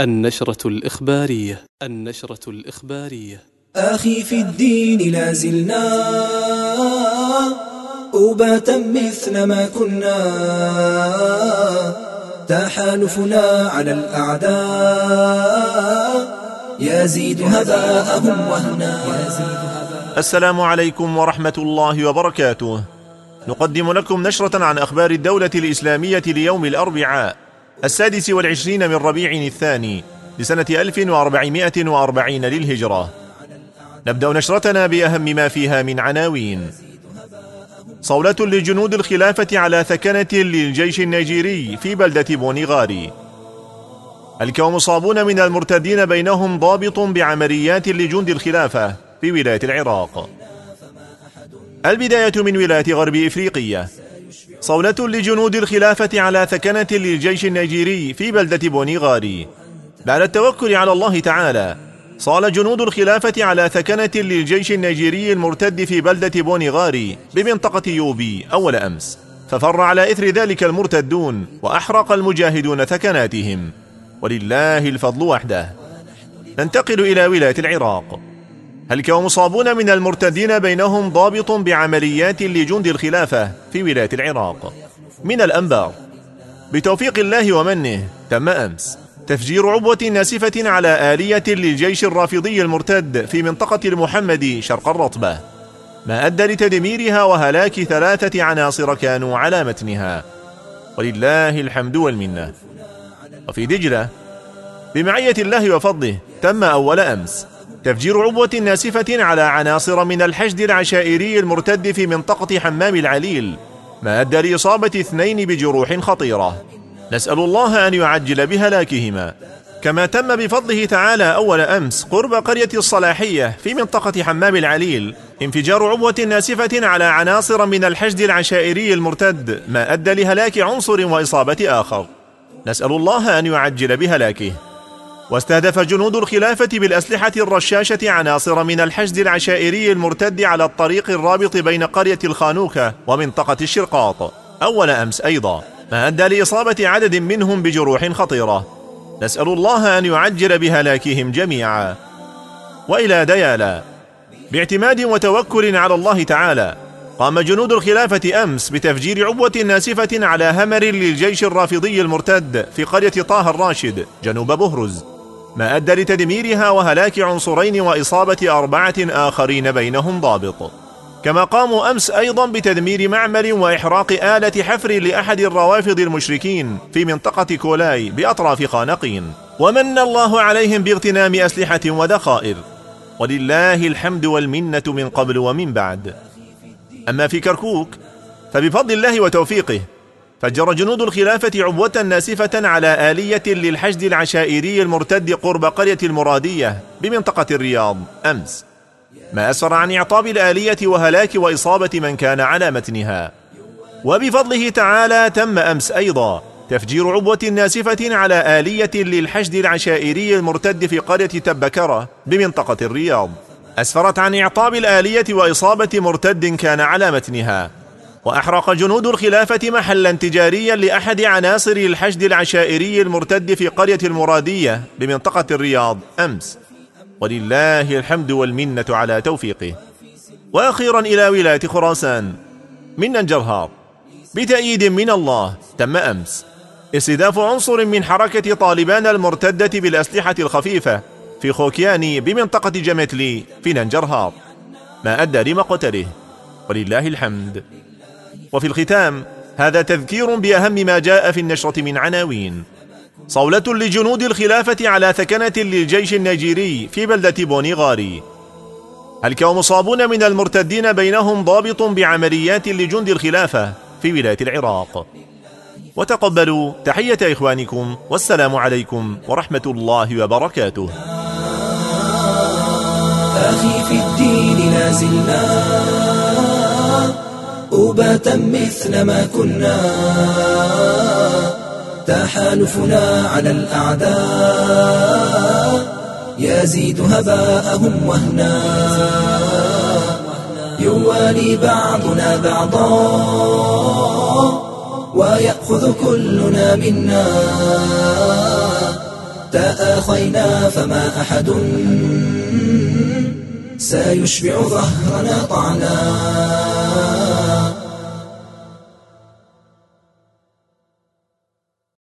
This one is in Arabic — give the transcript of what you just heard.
النشرة الإخبارية النشرة الإخبارية. أخي في الدين لا زلنا أوباتا مثل ما كنا. تحالفنا على الأعداء يزيد هباءهم وهنا. السلام عليكم ورحمة الله وبركاته. نقدم لكم نشرة عن أخبار الدولة الإسلامية ليوم الأربعاء. السادس والعشرين من ربيع الثاني لسنة 1440 للهجرة. نبدأ نشرتنا بأهم ما فيها من عناوين. صولة لجنود الخلافة على ثكنة للجيش النيجيري في بلدة بونيغاري الكومصابون من المرتدين بينهم ضابط بعمليات لجند الخلافة في ولاية العراق. البداية من ولاية غرب إفريقيا. صولة لجنود الخلافة على ثكنة للجيش النيجيري في بلدة بونيغاري بعد التوكل على الله تعالى صال جنود الخلافة على ثكنة للجيش النيجيري المرتد في بلدة بونيغاري بمنطقة يوبي أول أمس. ففر على إثر ذلك المرتدون وأحرق المجاهدون ثكناتهم. ولله الفضل وحده. ننتقل إلى ولاية العراق. هلكى ومصابون من المرتدين بينهم ضابط بعمليات لجند الخلافة في ولاية العراق؟ من الأنبار. بتوفيق الله ومنه تم أمس. تفجير عبوة ناسفة على آلية للجيش الرافضي المرتد في منطقة المحمدي شرق الرطبة. ما أدى لتدميرها وهلاك ثلاثة عناصر كانوا على متنها. ولله الحمد والمنة. وفي دجلة. بمعية الله وفضله تم أول أمس. تفجير عبوة ناسفة على عناصر من الحشد العشائري المرتد في منطقة حمام العليل. ما أدى لإصابة اثنين بجروح خطيرة. نسأل الله أن يعجل بهلاكهما كما تم بفضله تعالى أول أمس قرب قرية الصلاحية في منطقة حمام العليل انفجار عبوة ناسفة على عناصر من الحشد العشائري المرتد ما أدى لهلاك عنصر وإصابة آخر. نسأل الله أن يعجل بهلاكه. واستهدف جنود الخلافة بالأسلحة الرشاشة عناصر من الحشد العشائري المرتد على الطريق الرابط بين قرية الخانوكة ومنطقة الشرقاط. أول أمس أيضا ما أدى لإصابة عدد منهم بجروح خطيرة. نسأل الله أن يعجل بهلاكهم جميعا. وإلى ديالا باعتماد وتوكل على الله تعالى قام جنود الخلافة أمس بتفجير عبوة ناسفة على همر للجيش الرافضي المرتد في قرية طه الراشد جنوب بهرز. ما أدى لتدميرها وهلاك عنصرين وإصابة أربعة آخرين بينهم ضابط. كما قاموا أمس أيضا بتدمير معمل وإحراق آلة حفر لأحد الروافض المشركين في منطقة كولاي بأطراف خانقين ومن الله عليهم باغتنام أسلحة وذخائر ولله الحمد والمنة من قبل ومن بعد. أما في كركوك فبفضل الله وتوفيقه فجر جنود الخلافة عبوة ناسفة على آلية للحشد العشائري المرتد قرب قرية المرادية بمنطقة الرياض أمس. ما أسفر عن إعطاب الآلية وهلاك وإصابة من كان على متنها. وبفضله تعالى تم أمس أيضا تفجير عبوة ناسفة على آلية للحشد العشائري المرتد في قرية تبكرة بمنطقة الرياض. أسفرت عن إعطاب الآلية وإصابة مرتد كان على متنها. وأحرق جنود الخلافة محلا تجاريا لأحد عناصر الحشد العشائري المرتد في قرية المرادية بمنطقة الرياض أمس. ولله الحمد والمنة على توفيقه. وأخيرا إلى ولاية خراسان من ننجرهار بتأييد من الله تم أمس. استهداف عنصر من حركة طالبان المرتدة بالأسلحة الخفيفة في خوكياني بمنطقة جمتلي في ننجرهار. ما أدى لمقتله. ولله الحمد. وفي الختام هذا تذكير بأهم ما جاء في النشرة من عناوين. صولة لجنود الخلافة على ثكنة للجيش النيجيري في بلدة بونيغاري. الكومصابون من المرتدين بينهم ضابط بعمليات لجند الخلافة في ولاية العراق؟ وتقبلوا تحية إخوانكم والسلام عليكم ورحمة الله وبركاته. أخي في الدين لازلنا أباة مثل ما كنا. تحالفنا على الأعداء. يزيد هباءهم وهنا. يوالي بعضنا بعضا. ويأخذ كلنا منا. تآخينا فما أحد. سيشبع ظهرنا طعنا.